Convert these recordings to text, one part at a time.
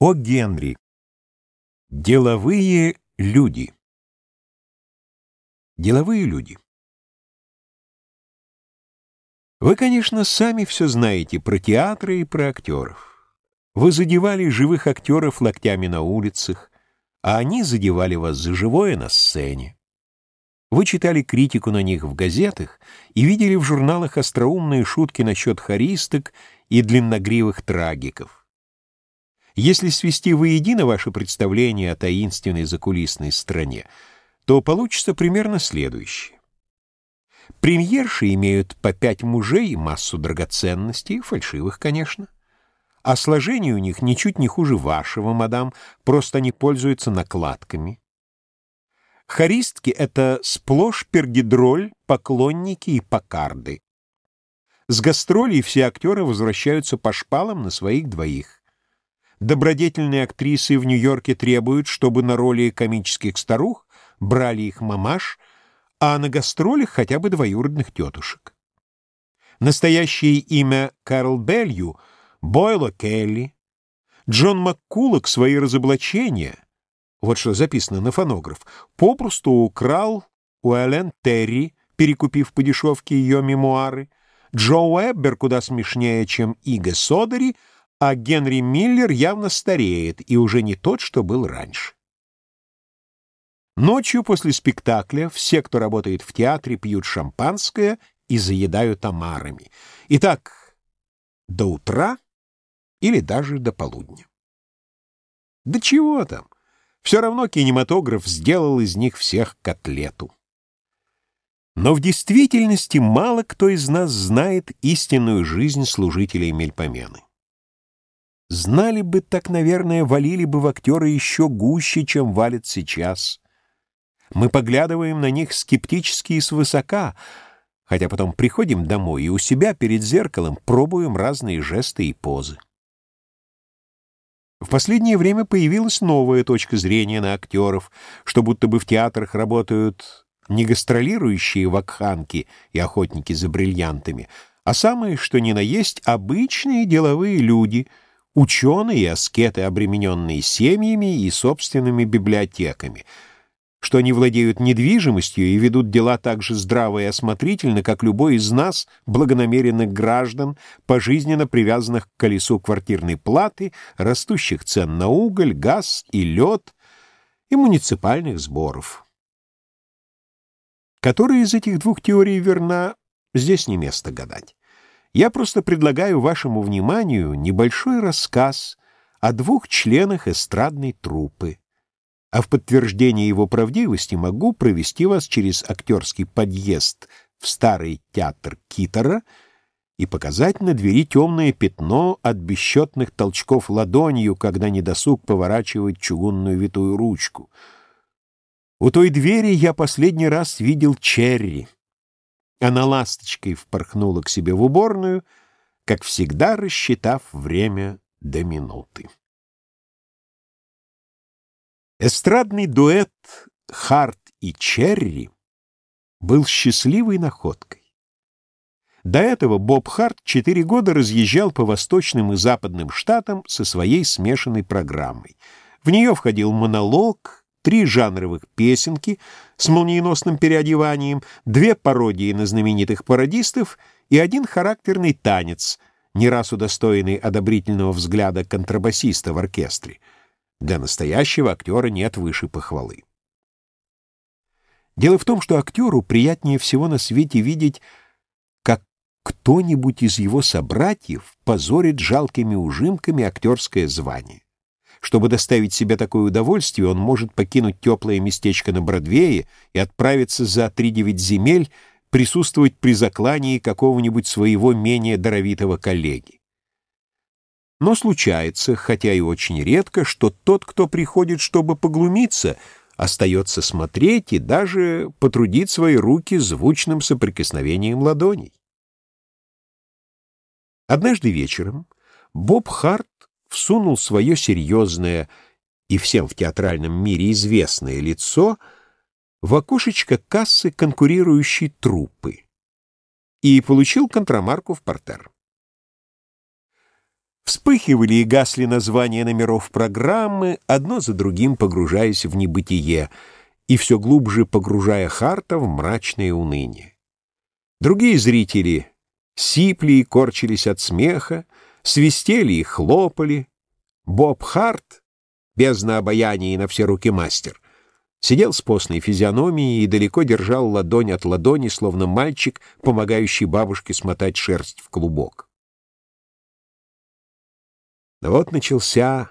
О Генри. Деловые люди. Деловые люди. Вы, конечно, сами все знаете про театры и про актеров. Вы задевали живых актеров локтями на улицах, а они задевали вас за живое на сцене. Вы читали критику на них в газетах и видели в журналах остроумные шутки насчет хористок и длинногривых трагиков. Если свести воедино ваше представление о таинственной закулисной стране, то получится примерно следующее. Премьерши имеют по пять мужей и массу драгоценностей, фальшивых, конечно. А сложение у них ничуть не хуже вашего, мадам, просто они пользуются накладками. Хористки — это сплошь пергидроль, поклонники и покарды. С гастролей все актеры возвращаются по шпалам на своих двоих. Добродетельные актрисы в Нью-Йорке требуют, чтобы на роли комических старух брали их мамаш, а на гастролях хотя бы двоюродных тетушек. Настоящее имя Карл Белью — Бойло Келли. Джон Маккулок свои разоблачения, вот что записано на фонограф, попросту украл у Элен Терри, перекупив по дешевке ее мемуары. Джо Уэббер куда смешнее, чем Иго Содери — а Генри Миллер явно стареет и уже не тот, что был раньше. Ночью после спектакля все, кто работает в театре, пьют шампанское и заедают омарами. Итак, до утра или даже до полудня. Да чего там? Все равно кинематограф сделал из них всех котлету. Но в действительности мало кто из нас знает истинную жизнь служителей Мельпомены. Знали бы так, наверное, валили бы в актеры еще гуще, чем валят сейчас. Мы поглядываем на них скептически и свысока, хотя потом приходим домой и у себя перед зеркалом пробуем разные жесты и позы. В последнее время появилась новая точка зрения на актеров, что будто бы в театрах работают не гастролирующие вакханки и охотники за бриллиантами, а самые, что ни на есть, обычные деловые люди — ученые и аскеты, обремененные семьями и собственными библиотеками, что они владеют недвижимостью и ведут дела так же здраво и осмотрительно, как любой из нас, благонамеренных граждан, пожизненно привязанных к колесу квартирной платы, растущих цен на уголь, газ и лед и муниципальных сборов. Которая из этих двух теорий верна, здесь не место гадать. Я просто предлагаю вашему вниманию небольшой рассказ о двух членах эстрадной труппы. А в подтверждение его правдивости могу провести вас через актерский подъезд в старый театр Китера и показать на двери темное пятно от бесчетных толчков ладонью, когда недосуг поворачивает чугунную витую ручку. У той двери я последний раз видел Черри. Она ласточкой впорхнула к себе в уборную, как всегда рассчитав время до минуты. Эстрадный дуэт Харт и Черри был счастливой находкой. До этого Боб Харт четыре года разъезжал по восточным и западным штатам со своей смешанной программой. В нее входил монолог, три жанровых песенки с молниеносным переодеванием, две пародии на знаменитых пародистов и один характерный танец, не раз удостоенный одобрительного взгляда контрабасиста в оркестре. Для настоящего актера нет выше похвалы. Дело в том, что актеру приятнее всего на свете видеть, как кто-нибудь из его собратьев позорит жалкими ужимками актерское звание. Чтобы доставить себе такое удовольствие, он может покинуть теплое местечко на Бродвее и отправиться за три-девять земель присутствовать при заклании какого-нибудь своего менее даровитого коллеги. Но случается, хотя и очень редко, что тот, кто приходит, чтобы поглумиться, остается смотреть и даже потрудить свои руки звучным соприкосновением ладоней. Однажды вечером Боб Харт всунул свое серьезное и всем в театральном мире известное лицо в окошечко кассы конкурирующей труппы и получил контрамарку в портер. Вспыхивали и гасли названия номеров программы, одно за другим погружаясь в небытие, и все глубже погружая Харта в мрачное уныние. Другие зрители сипли и корчились от смеха, свистели и хлопали. Боб Харт, бездна обаяния и на все руки мастер, сидел с постной физиономией и далеко держал ладонь от ладони, словно мальчик, помогающий бабушке смотать шерсть в клубок. Но вот начался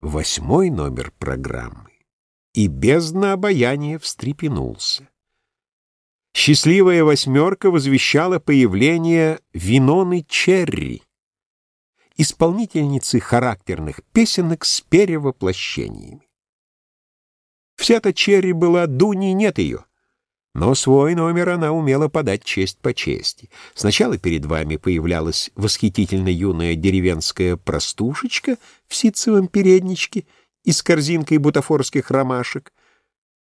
восьмой номер программы, и бездна обаяния встрепенулся. Счастливая восьмерка возвещала появление Виноны Черри, исполнительницы характерных песенок с перевоплощениями. Вся-то Черри была Дуни, нет ее. Но свой номер она умела подать честь по чести. Сначала перед вами появлялась восхитительно юная деревенская простушечка в ситцевом передничке и с корзинкой бутафорских ромашек,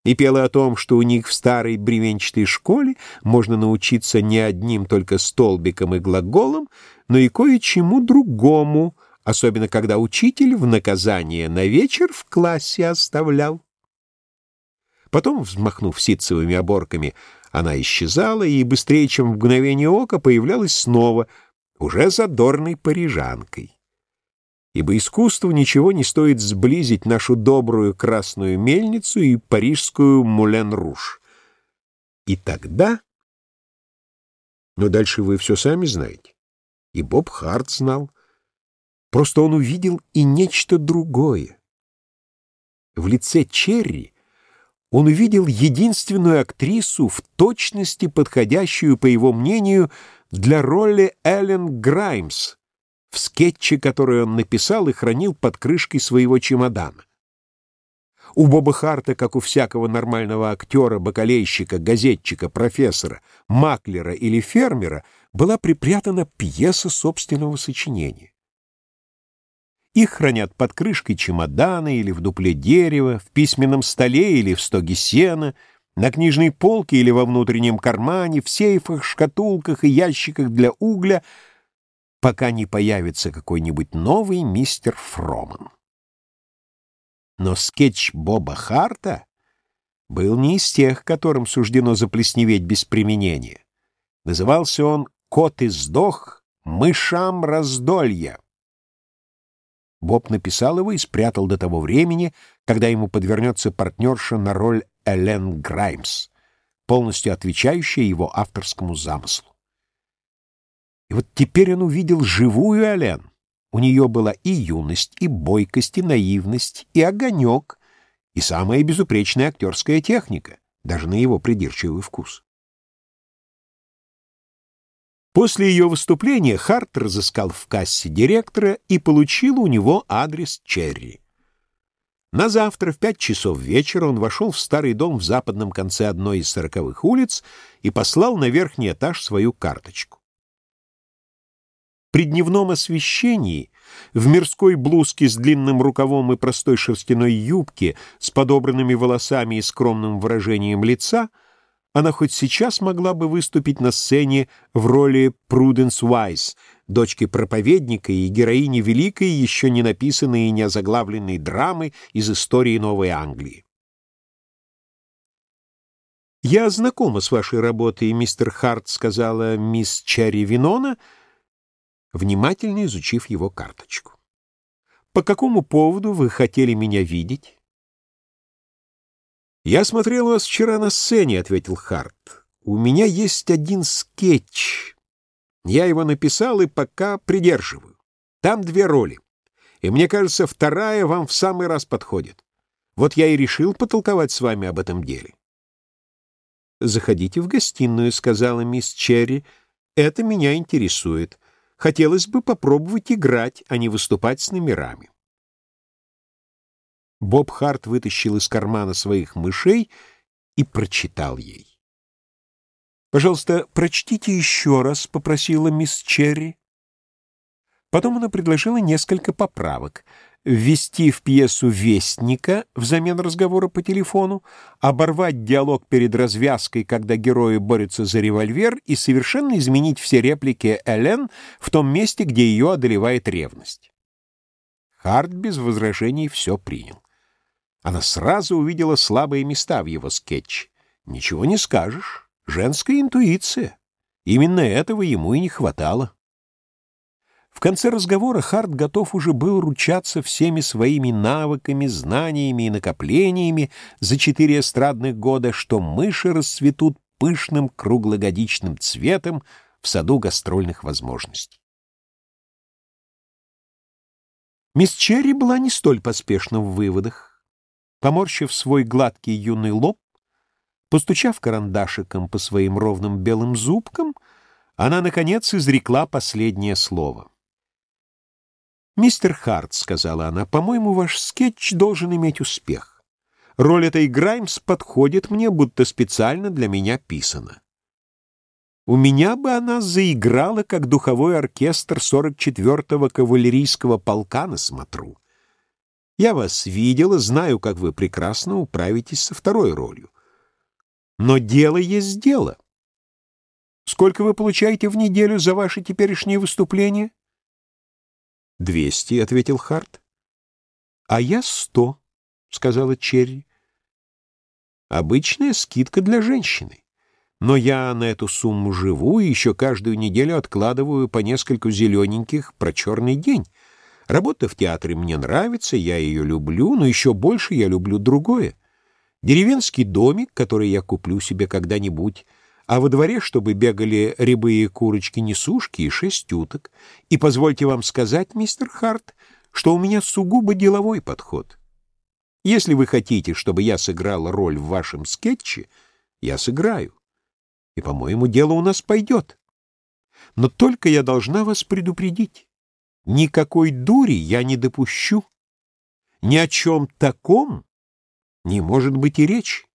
и пела о том, что у них в старой бревенчатой школе можно научиться не одним только столбиком и глаголом, но и кое-чему другому, особенно когда учитель в наказание на вечер в классе оставлял. Потом, взмахнув ситцевыми оборками, она исчезала и быстрее, чем в мгновение ока, появлялась снова, уже задорной парижанкой ибо искусству ничего не стоит сблизить нашу добрую красную мельницу и парижскую Мулен-Руш. И тогда... Но дальше вы все сами знаете. И Боб Харт знал. Просто он увидел и нечто другое. В лице Черри он увидел единственную актрису, в точности подходящую, по его мнению, для роли Эллен Граймс, в скетче, который он написал и хранил под крышкой своего чемодана. У Боба Харта, как у всякого нормального актера, бакалейщика, газетчика, профессора, маклера или фермера, была припрятана пьеса собственного сочинения. Их хранят под крышкой чемодана или в дупле дерева, в письменном столе или в стоге сена, на книжной полке или во внутреннем кармане, в сейфах, шкатулках и ящиках для угля — пока не появится какой-нибудь новый мистер Фроман. Но скетч Боба Харта был не из тех, которым суждено заплесневеть без применения. Назывался он «Кот и сдох, мышам раздолья». Боб написал его и спрятал до того времени, когда ему подвернется партнерша на роль Элен Граймс, полностью отвечающая его авторскому замыслу. И вот теперь он увидел живую Ален. У нее была и юность, и бойкость, и наивность, и огонек, и самая безупречная актерская техника, даже на его придирчивый вкус. После ее выступления Харт разыскал в кассе директора и получил у него адрес Черри. На завтра в пять часов вечера он вошел в старый дом в западном конце одной из сороковых улиц и послал на верхний этаж свою карточку. При дневном освещении, в мирской блузке с длинным рукавом и простой шерстяной юбке, с подобранными волосами и скромным выражением лица, она хоть сейчас могла бы выступить на сцене в роли Пруденс Уайс, дочки проповедника и героини великой, еще не написанной и не озаглавленной драмы из истории Новой Англии. «Я знакома с вашей работой, мистер Харт», — сказала мисс Черри Винона, — внимательно изучив его карточку. «По какому поводу вы хотели меня видеть?» «Я смотрел вас вчера на сцене», — ответил Харт. «У меня есть один скетч. Я его написал и пока придерживаю. Там две роли. И мне кажется, вторая вам в самый раз подходит. Вот я и решил потолковать с вами об этом деле». «Заходите в гостиную», — сказала мисс Черри. «Это меня интересует. Хотелось бы попробовать играть, а не выступать с номерами. Боб Харт вытащил из кармана своих мышей и прочитал ей. «Пожалуйста, прочтите еще раз», — попросила мисс Черри. Потом она предложила несколько поправок — ввести в пьесу вестника взамен разговора по телефону, оборвать диалог перед развязкой, когда герои борются за револьвер, и совершенно изменить все реплики Элен в том месте, где ее одолевает ревность. Харт без возражений все принял. Она сразу увидела слабые места в его скетче. Ничего не скажешь. Женская интуиция. Именно этого ему и не хватало. В конце разговора Харт готов уже был ручаться всеми своими навыками, знаниями и накоплениями за четыре эстрадных года, что мыши расцветут пышным круглогодичным цветом в саду гастрольных возможностей. Мисс Черри была не столь поспешна в выводах. Поморщив свой гладкий юный лоб, постучав карандашиком по своим ровным белым зубкам, она, наконец, изрекла последнее слово. «Мистер Харт», — сказала она, — «по-моему, ваш скетч должен иметь успех. Роль этой Граймс подходит мне, будто специально для меня писана. У меня бы она заиграла, как духовой оркестр 44-го кавалерийского полка на смотру. Я вас видела, знаю, как вы прекрасно управитесь со второй ролью. Но дело есть дело. Сколько вы получаете в неделю за ваши теперешние выступления? «Двести», — ответил Харт. «А я сто», — сказала Черри. «Обычная скидка для женщины». Но я на эту сумму живу и еще каждую неделю откладываю по нескольку зелененьких про черный день. Работа в театре мне нравится, я ее люблю, но еще больше я люблю другое. Деревенский домик, который я куплю себе когда-нибудь, а во дворе, чтобы бегали рябые курочки-несушки и шесть уток. И позвольте вам сказать, мистер Харт, что у меня сугубо деловой подход. Если вы хотите, чтобы я сыграл роль в вашем скетче, я сыграю и, по-моему, дело у нас пойдет. Но только я должна вас предупредить. Никакой дури я не допущу. Ни о чем таком не может быть и речи.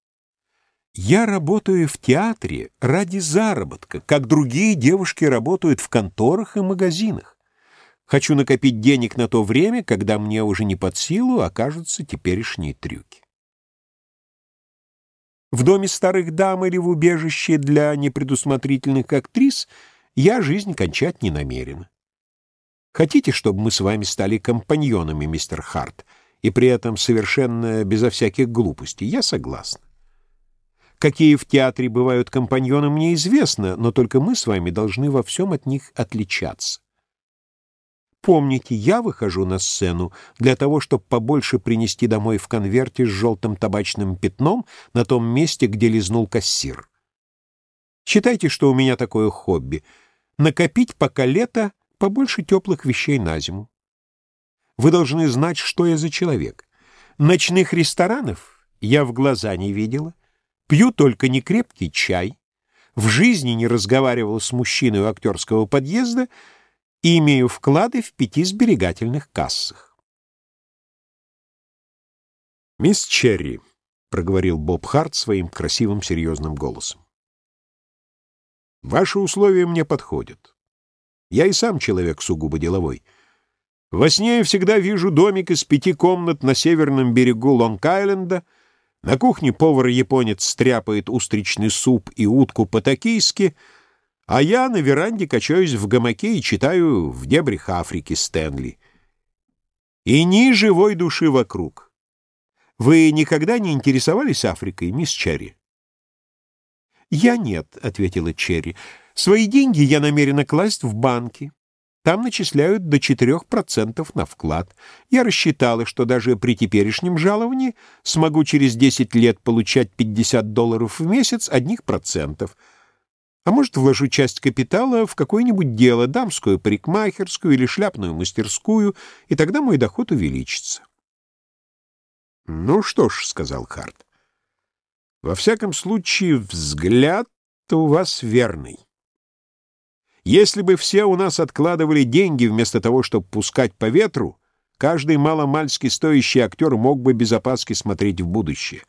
Я работаю в театре ради заработка, как другие девушки работают в конторах и магазинах. Хочу накопить денег на то время, когда мне уже не под силу окажутся теперешние трюки. В доме старых дам или в убежище для непредусмотрительных актрис я жизнь кончать не намерен. Хотите, чтобы мы с вами стали компаньонами, мистер Харт, и при этом совершенно безо всяких глупостей? Я согласна. Какие в театре бывают компаньоны, мне известно, но только мы с вами должны во всем от них отличаться. Помните, я выхожу на сцену для того, чтобы побольше принести домой в конверте с желтым табачным пятном на том месте, где лизнул кассир. Считайте, что у меня такое хобби — накопить пока лето побольше теплых вещей на зиму. Вы должны знать, что я за человек. Ночных ресторанов я в глаза не видела, пью только некрепкий чай, в жизни не разговаривал с мужчиной у актерского подъезда — и имею вклады в пяти сберегательных кассах. «Мисс Черри», — проговорил Боб Харт своим красивым серьезным голосом, — «ваши условия мне подходят. Я и сам человек сугубо деловой. Во сне я всегда вижу домик из пяти комнат на северном берегу Лонг-Айленда, на кухне повар-японец стряпает устричный суп и утку по-токийски — а я на веранде качаюсь в гамаке и читаю в дебрях Африки Стэнли. И ни живой души вокруг. Вы никогда не интересовались Африкой, мисс Черри? «Я нет», — ответила Черри. «Свои деньги я намерена класть в банки. Там начисляют до 4% на вклад. Я рассчитала, что даже при теперешнем жаловании смогу через 10 лет получать 50 долларов в месяц одних процентов». А может, вложу часть капитала в какое-нибудь дело, дамскую парикмахерскую или шляпную мастерскую, и тогда мой доход увеличится. «Ну что ж», — сказал Харт, — «во всяком случае взгляд-то у вас верный. Если бы все у нас откладывали деньги вместо того, чтобы пускать по ветру, каждый маломальски стоящий актер мог бы без опаски смотреть в будущее.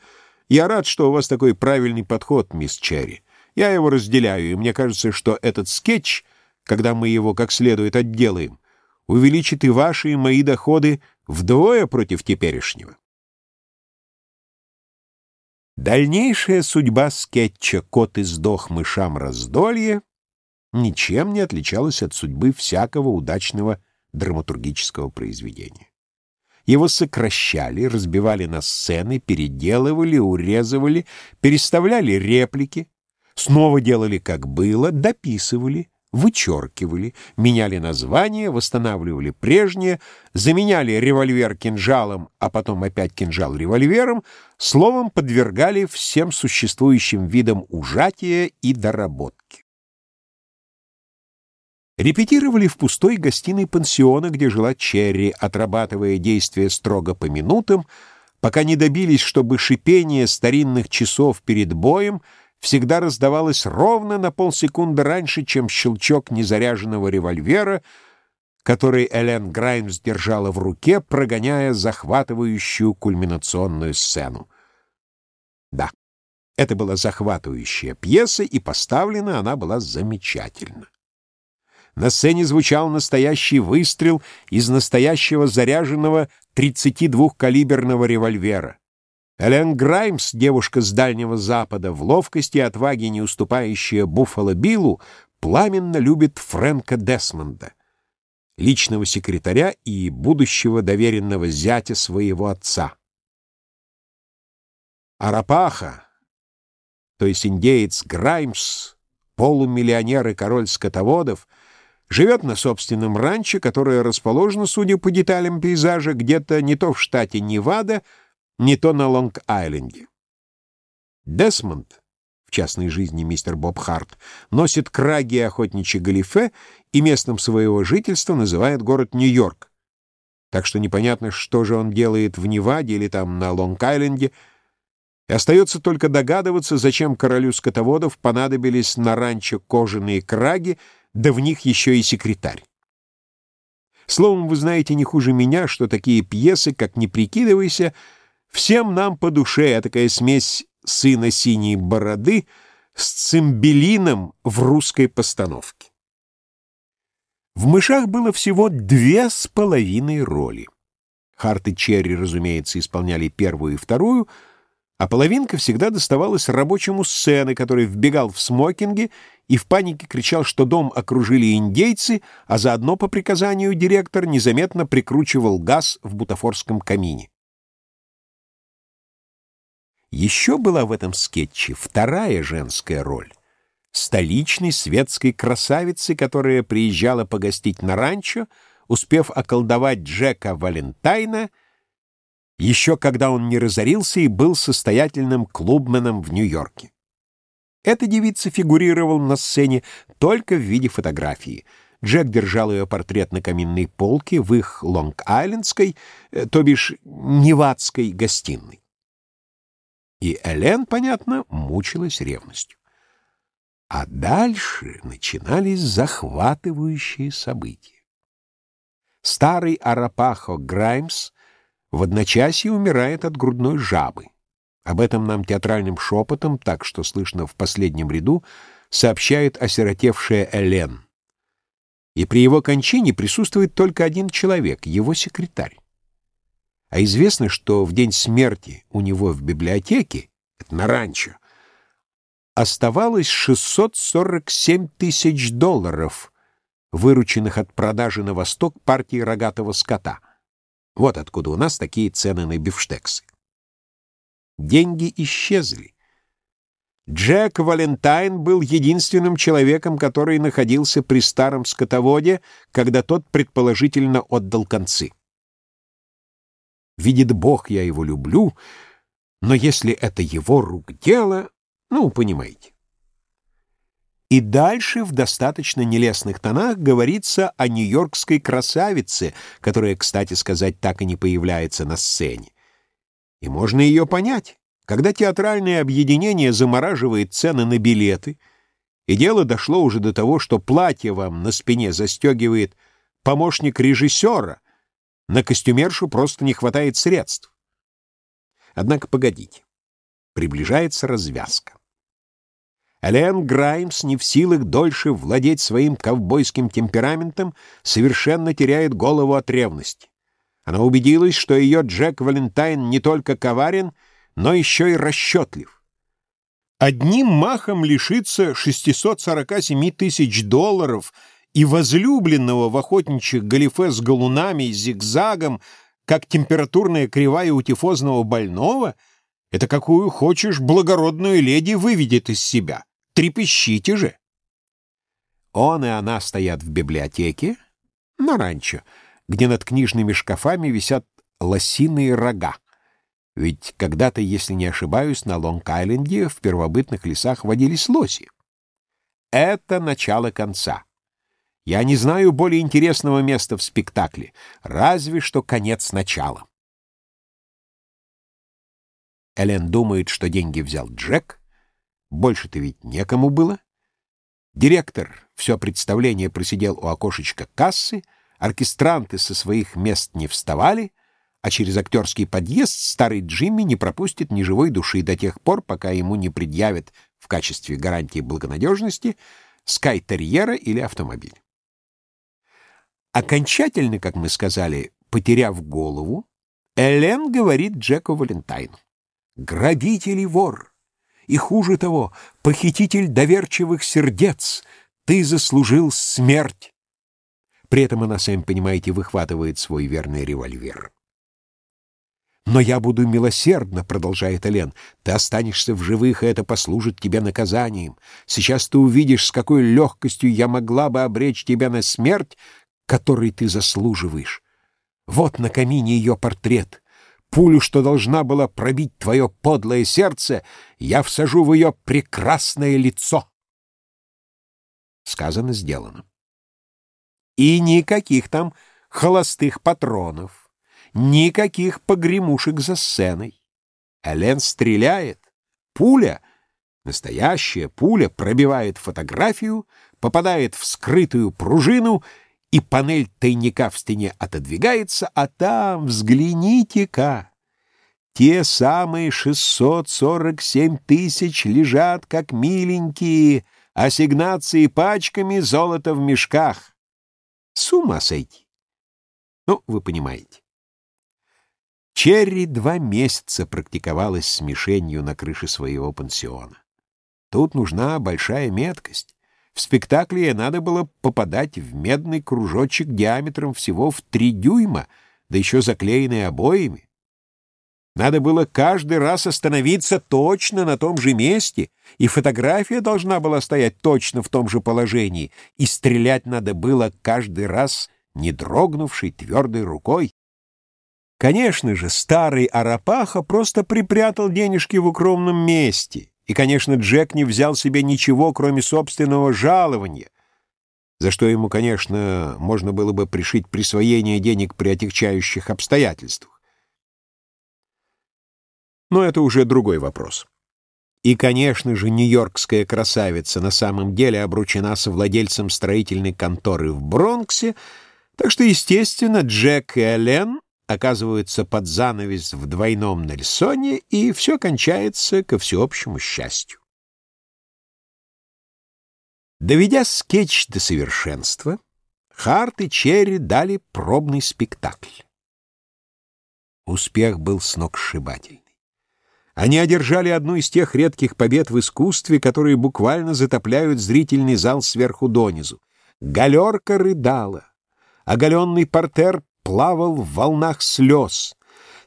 Я рад, что у вас такой правильный подход, мисс Черри. Я его разделяю, и мне кажется, что этот скетч, когда мы его как следует отделаем, увеличит и ваши, и мои доходы вдвое против теперешнего. Дальнейшая судьба скетча «Кот издох, мышам раздолье» ничем не отличалась от судьбы всякого удачного драматургического произведения. Его сокращали, разбивали на сцены, переделывали, урезывали, переставляли реплики, снова делали как было, дописывали, вычеркивали, меняли название, восстанавливали прежнее, заменяли револьвер кинжалом, а потом опять кинжал револьвером, словом подвергали всем существующим видам ужатия и доработки. Репетировали в пустой гостиной пансиона, где жила Черри, отрабатывая действия строго по минутам, пока не добились, чтобы шипение старинных часов перед боем всегда раздавалось ровно на полсекунды раньше, чем щелчок незаряженного револьвера, который Элен Граймс держала в руке, прогоняя захватывающую кульминационную сцену. Да, это была захватывающая пьеса, и поставлена она была замечательно. На сцене звучал настоящий выстрел из настоящего заряженного 32-калиберного револьвера. Элен Граймс, девушка с Дальнего Запада, в ловкости и отваге не уступающая Буффало Биллу, пламенно любит Фрэнка Десмонда, личного секретаря и будущего доверенного зятя своего отца. Арапаха, то есть индеец Граймс, полумиллионер и король скотоводов — Живет на собственном ранчо, которое расположено, судя по деталям пейзажа, где-то не то в штате Невада, не то на Лонг-Айленде. Десмонд, в частной жизни мистер Боб Харт, носит краги и охотничьи галифе и местом своего жительства называет город Нью-Йорк. Так что непонятно, что же он делает в Неваде или там на Лонг-Айленде, и остается только догадываться, зачем королю скотоводов понадобились на ранчо кожаные краги, да в них еще и секретарь. Словом, вы знаете не хуже меня, что такие пьесы, как «Не прикидывайся», всем нам по душе, а такая смесь сына синей бороды с цимбелином в русской постановке. В «Мышах» было всего две с половиной роли. Харт и Черри, разумеется, исполняли первую и вторую — а половинка всегда доставалась рабочему сцены, который вбегал в смокинге и в панике кричал, что дом окружили индейцы, а заодно по приказанию директор незаметно прикручивал газ в бутафорском камине. Еще была в этом скетче вторая женская роль — столичной светской красавицы, которая приезжала погостить на ранчо, успев околдовать Джека Валентайна — еще когда он не разорился и был состоятельным клубменом в Нью-Йорке. Эта девица фигурировала на сцене только в виде фотографии. Джек держал ее портрет на каминной полке в их Лонг-Айлендской, э, то бишь Невадской гостиной. И Элен, понятно, мучилась ревностью. А дальше начинались захватывающие события. Старый Арапахо Граймс в одночасье умирает от грудной жабы. Об этом нам театральным шепотом, так что слышно в последнем ряду, сообщает осиротевшая Элен. И при его кончине присутствует только один человек, его секретарь. А известно, что в день смерти у него в библиотеке, это на ранчо, оставалось 647 тысяч долларов, вырученных от продажи на восток партии рогатого скота. Вот откуда у нас такие цены на бифштексы. Деньги исчезли. Джек Валентайн был единственным человеком, который находился при старом скотоводе, когда тот предположительно отдал концы. Видит Бог, я его люблю, но если это его рук дело, ну, понимаете. И дальше в достаточно нелестных тонах говорится о нью-йоркской красавице, которая, кстати сказать, так и не появляется на сцене. И можно ее понять. Когда театральное объединение замораживает цены на билеты, и дело дошло уже до того, что платье вам на спине застегивает помощник режиссера, на костюмершу просто не хватает средств. Однако погодите. Приближается развязка. Элен Граймс, не в силах дольше владеть своим ковбойским темпераментом, совершенно теряет голову от ревности. Она убедилась, что ее Джек Валентайн не только коварен, но еще и расчетлив. Одним махом лишиться 647 тысяч долларов и возлюбленного в охотничьих галифе с галунами и зигзагом как температурная кривая у тифозного больного, это какую хочешь благородную леди выведет из себя. Трепещите же. Он и она стоят в библиотеке на ранчо, где над книжными шкафами висят лосиные рога. Ведь когда-то, если не ошибаюсь, на Лонг-Айленде в первобытных лесах водились лоси. Это начало конца. Я не знаю более интересного места в спектакле, разве что конец начала. Элен думает, что деньги взял Джек. Больше-то ведь некому было. Директор все представление просидел у окошечка кассы, оркестранты со своих мест не вставали, а через актерский подъезд старый Джимми не пропустит ни живой души до тех пор, пока ему не предъявят в качестве гарантии благонадежности скай-терьера или автомобиль. Окончательно, как мы сказали, потеряв голову, Элен говорит Джеку Валентайну. «Грабитель и вор, и хуже того, похититель доверчивых сердец, ты заслужил смерть!» При этом она, сами понимаете, выхватывает свой верный револьвер. «Но я буду милосердна», — продолжает Элен. «Ты останешься в живых, и это послужит тебе наказанием. Сейчас ты увидишь, с какой легкостью я могла бы обречь тебя на смерть, который ты заслуживаешь. Вот на камине ее портрет. Пулю, что должна была пробить твое подлое сердце, я всажу в ее прекрасное лицо. Сказано, сделано. И никаких там холостых патронов, никаких погремушек за сценой. Элен стреляет. Пуля, настоящая пуля, пробивает фотографию, попадает в скрытую пружину — и панель тайника в стене отодвигается, а там, взгляните-ка, те самые 647 тысяч лежат, как миленькие, ассигнации пачками, золота в мешках. С ума сойти. Ну, вы понимаете. Черри два месяца практиковалась с мишенью на крыше своего пансиона. Тут нужна большая меткость. В спектакле ей надо было попадать в медный кружочек диаметром всего в три дюйма, да еще заклеенный обоями. Надо было каждый раз остановиться точно на том же месте, и фотография должна была стоять точно в том же положении, и стрелять надо было каждый раз не дрогнувшей твердой рукой. Конечно же, старый Арапаха просто припрятал денежки в укромном месте — и, конечно, Джек не взял себе ничего, кроме собственного жалования, за что ему, конечно, можно было бы пришить присвоение денег при отягчающих обстоятельствах. Но это уже другой вопрос. И, конечно же, нью-йоркская красавица на самом деле обручена со владельцем строительной конторы в Бронксе, так что, естественно, Джек и Элен оказываются под занавес в двойном Нельсоне, и все кончается ко всеобщему счастью. Доведя скетч до совершенства, Харт и Черри дали пробный спектакль. Успех был сногсшибательный. Они одержали одну из тех редких побед в искусстве, которые буквально затопляют зрительный зал сверху донизу. Галерка рыдала. Оголенный портер плавал в волнах слез.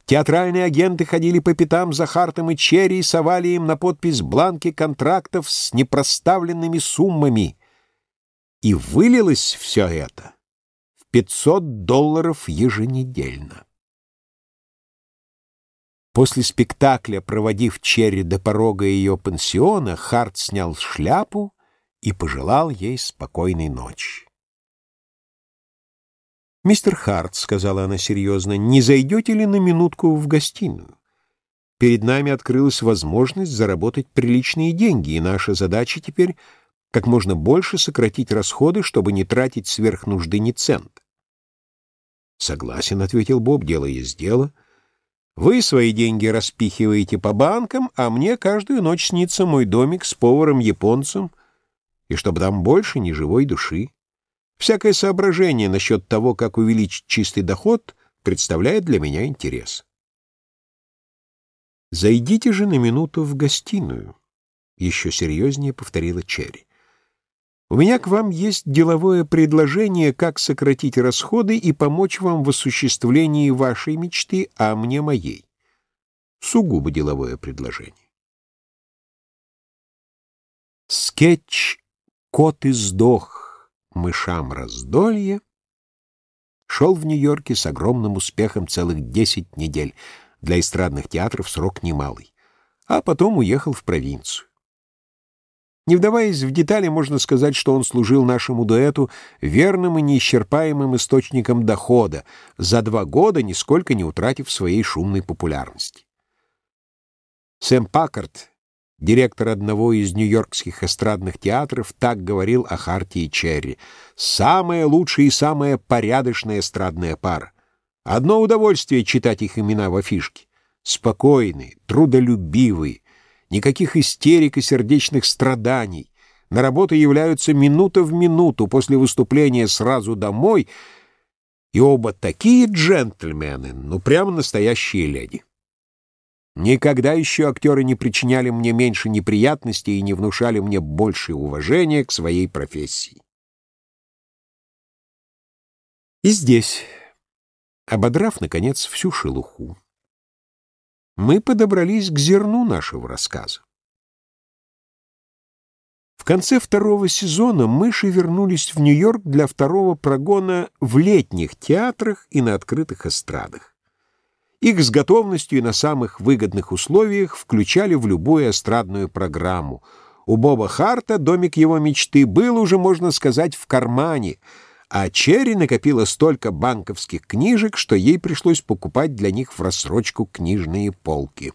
Театральные агенты ходили по пятам за Хартом и Черри и совали им на подпись бланки контрактов с непроставленными суммами. И вылилось все это в 500 долларов еженедельно. После спектакля, проводив Черри до порога ее пансиона, Харт снял шляпу и пожелал ей спокойной ночи. «Мистер Харт», — сказала она серьезно, — «не зайдете ли на минутку в гостиную? Перед нами открылась возможность заработать приличные деньги, и наша задача теперь как можно больше сократить расходы, чтобы не тратить сверх нужды ни цент». «Согласен», — ответил Боб, — «дело есть дело. Вы свои деньги распихиваете по банкам, а мне каждую ночь снится мой домик с поваром-японцем, и чтобы там больше ни живой души». Всякое соображение насчет того, как увеличить чистый доход, представляет для меня интерес. «Зайдите же на минуту в гостиную», — еще серьезнее повторила Черри. У меня к вам есть деловое предложение, как сократить расходы и помочь вам в осуществлении вашей мечты, а мне моей. Сугубо деловое предложение. Скетч «Кот издох, мышам раздолье» шел в Нью-Йорке с огромным успехом целых десять недель. Для эстрадных театров срок немалый. А потом уехал в провинцию. Не вдаваясь в детали, можно сказать, что он служил нашему дуэту верным и неисчерпаемым источником дохода, за два года нисколько не утратив своей шумной популярности. Сэм Паккарт, директор одного из нью-йоркских эстрадных театров, так говорил о Харти и Черри. «Самая лучшая и самая порядочная эстрадная пара. Одно удовольствие читать их имена в афишке. Спокойные, трудолюбивые, никаких истерик и сердечных страданий. На работу являются минута в минуту после выступления сразу домой, и оба такие джентльмены, ну прямо настоящие леди. Никогда еще актеры не причиняли мне меньше неприятностей и не внушали мне больше уважения к своей профессии. И здесь, ободрав, наконец, всю шелуху, мы подобрались к зерну нашего рассказа. В конце второго сезона мыши вернулись в Нью-Йорк для второго прогона в летних театрах и на открытых эстрадах. Их с готовностью и на самых выгодных условиях включали в любую эстрадную программу. У Боба Харта домик его мечты был уже, можно сказать, в кармане — а Черри накопила столько банковских книжек, что ей пришлось покупать для них в рассрочку книжные полки.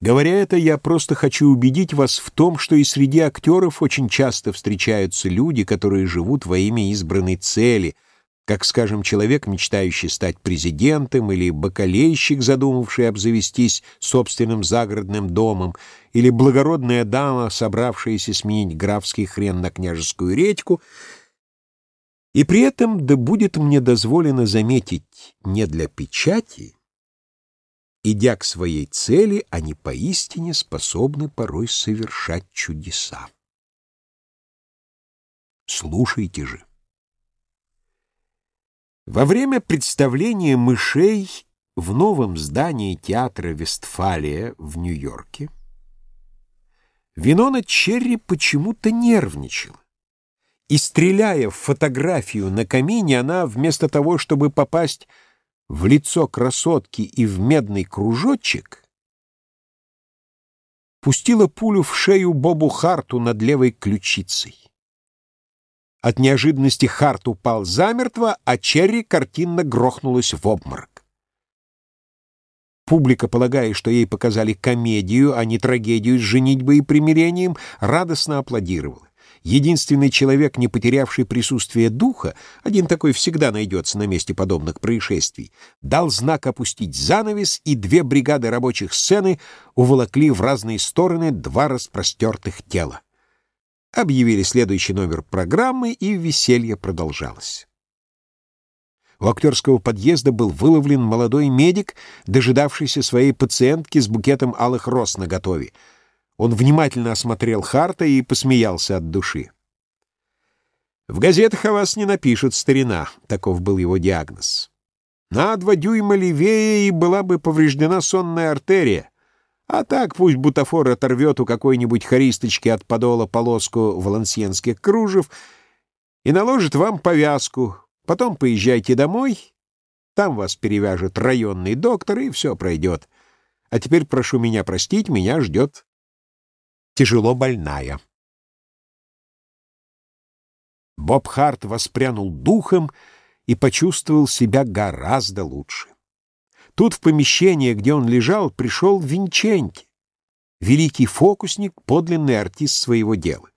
Говоря это, я просто хочу убедить вас в том, что и среди актеров очень часто встречаются люди, которые живут во имя избранной цели, как, скажем, человек, мечтающий стать президентом, или бакалейщик, задумавший обзавестись собственным загородным домом, или благородная дама, собравшаяся сменить графский хрен на княжескую редьку — и при этом да будет мне дозволено заметить не для печати, идя к своей цели, они поистине способны порой совершать чудеса. Слушайте же. Во время представления «Мышей» в новом здании театра «Вестфалия» в Нью-Йорке Винона Черри почему-то нервничала. И стреляя в фотографию на камине, она вместо того, чтобы попасть в лицо красотки и в медный кружочек, пустила пулю в шею Бобу Харту над левой ключицей. От неожиданности Харт упал замертво, а Черри картинно грохнулась в обморок. Публика, полагая, что ей показали комедию, а не трагедию с женитьбой и примирением, радостно аплодировала. Единственный человек, не потерявший присутствие духа, один такой всегда найдется на месте подобных происшествий, дал знак опустить занавес, и две бригады рабочих сцены уволокли в разные стороны два распростертых тела. Объявили следующий номер программы, и веселье продолжалось. У актерского подъезда был выловлен молодой медик, дожидавшийся своей пациентки с букетом алых роз наготове. Он внимательно осмотрел Харта и посмеялся от души. «В газетах о вас не напишут, старина», — таков был его диагноз. «На два дюйма левее и была бы повреждена сонная артерия. А так пусть бутафор оторвет у какой-нибудь хористочки от подола полоску валансьенских кружев и наложит вам повязку. Потом поезжайте домой, там вас перевяжет районный доктор, и все пройдет. А теперь прошу меня простить, меня ждет тяжело больная. Боб Харт воспрянул духом и почувствовал себя гораздо лучше. Тут в помещение, где он лежал, пришел Винченти, великий фокусник, подлинный артист своего дела.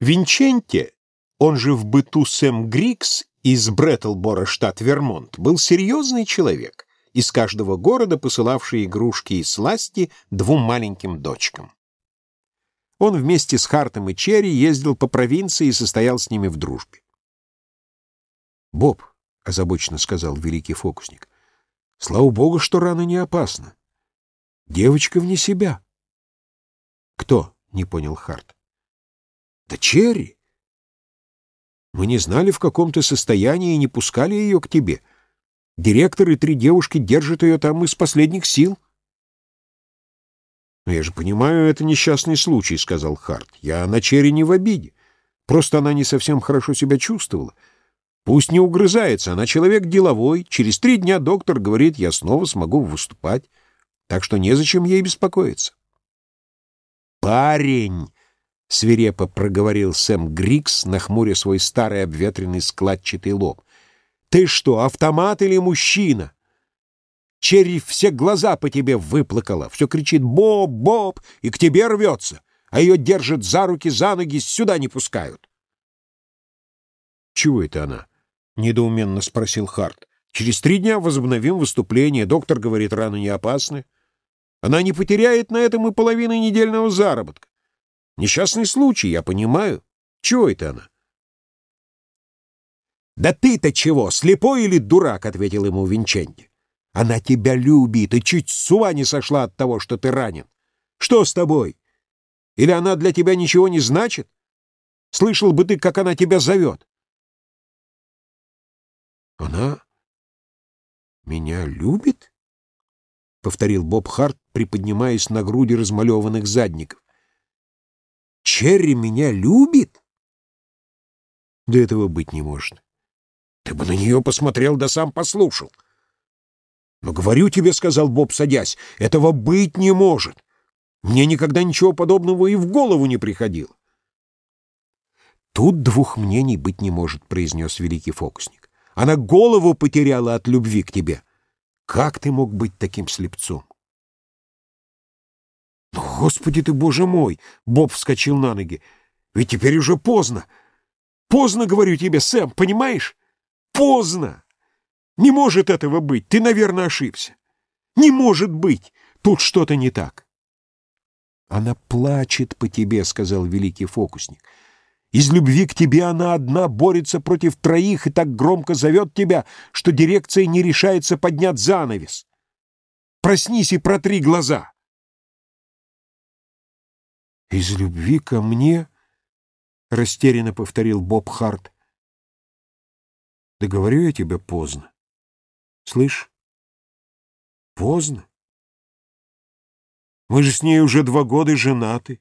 Винченти, он же в быту Сэм Грикс из Бреттлбора, штат Вермонт, был серьезный человек, из каждого города посылавший игрушки и сласти двум маленьким дочкам. Он вместе с Хартом и Черри ездил по провинции и состоял с ними в дружбе. «Боб», — озабоченно сказал великий фокусник, — «слава богу, что рана не опасна. Девочка вне себя». «Кто?» — не понял Харт. Да Черри! Мы не знали, в каком ты состоянии, и не пускали ее к тебе. Директор и три девушки держат ее там из последних сил. «Но я же понимаю, это несчастный случай», — сказал Харт. «Я на Черри не в обиде. Просто она не совсем хорошо себя чувствовала. Пусть не угрызается, она человек деловой. Через три дня доктор говорит, я снова смогу выступать. Так что незачем ей беспокоиться». «Парень!» — свирепо проговорил Сэм Грикс, нахмуря свой старый обветренный складчатый лоб. «Ты что, автомат или мужчина? Черри все глаза по тебе выплакала, все кричит «Боб! Боб!» и к тебе рвется, а ее держат за руки, за ноги, сюда не пускают. «Чего это она?» — недоуменно спросил Харт. «Через три дня возобновим выступление. Доктор говорит, раны не опасны. Она не потеряет на этом и половины недельного заработка. Несчастный случай, я понимаю. Чего это она?» «Да ты-то чего, слепой или дурак?» — ответил ему Винченти. Она тебя любит и чуть с ума не сошла от того, что ты ранен. Что с тобой? Или она для тебя ничего не значит? Слышал бы ты, как она тебя зовет. Она меня любит? — повторил Боб Харт, приподнимаясь на груди размалеванных задников. «Черри меня любит?» «Да этого быть не может. Ты бы на нее посмотрел, да сам послушал. «Но говорю тебе, — сказал Боб, садясь, — этого быть не может. Мне никогда ничего подобного и в голову не приходило». «Тут двух мнений быть не может», — произнес великий фокусник. «Она голову потеряла от любви к тебе. Как ты мог быть таким слепцом?» «Господи ты, боже мой!» — Боб вскочил на ноги. «Ведь теперь уже поздно. Поздно, говорю тебе, Сэм, понимаешь? Поздно!» Не может этого быть, ты, наверное, ошибся. Не может быть, тут что-то не так. Она плачет по тебе, сказал великий фокусник. Из любви к тебе она одна борется против троих и так громко зовет тебя, что дирекция не решается поднять занавес. Проснись и протри глаза. Из любви ко мне, растерянно повторил Боб Харт. Да говорю я тебе поздно. Слышь, поздно. Мы же с ней уже два года женаты.